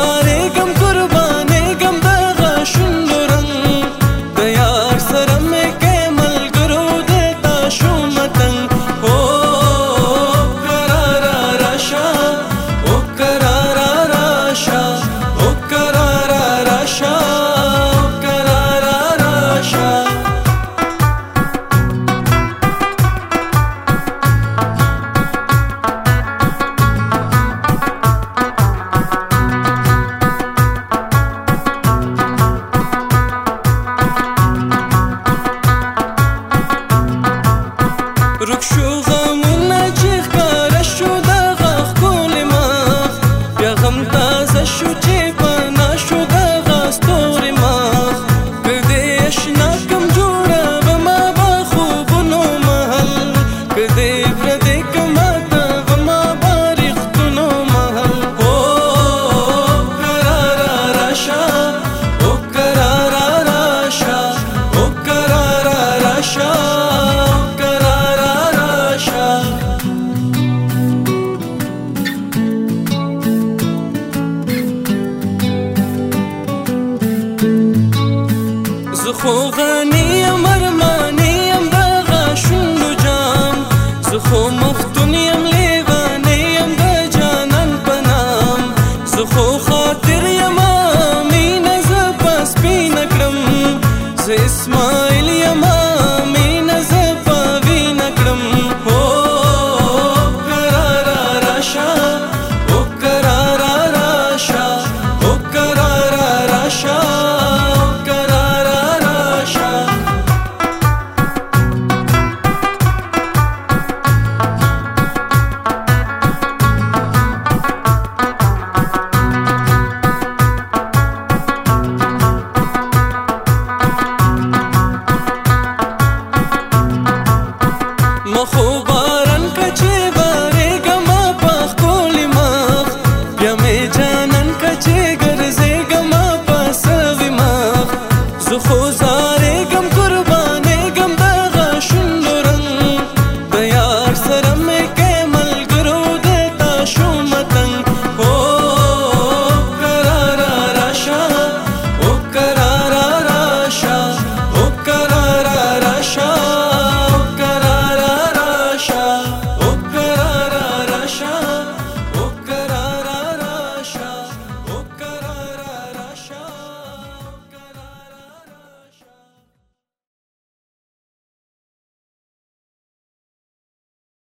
तुम्हारे गम को راشا وكرارا راشا وكرارا راشا وكرارا راشا. زخو غني مرماني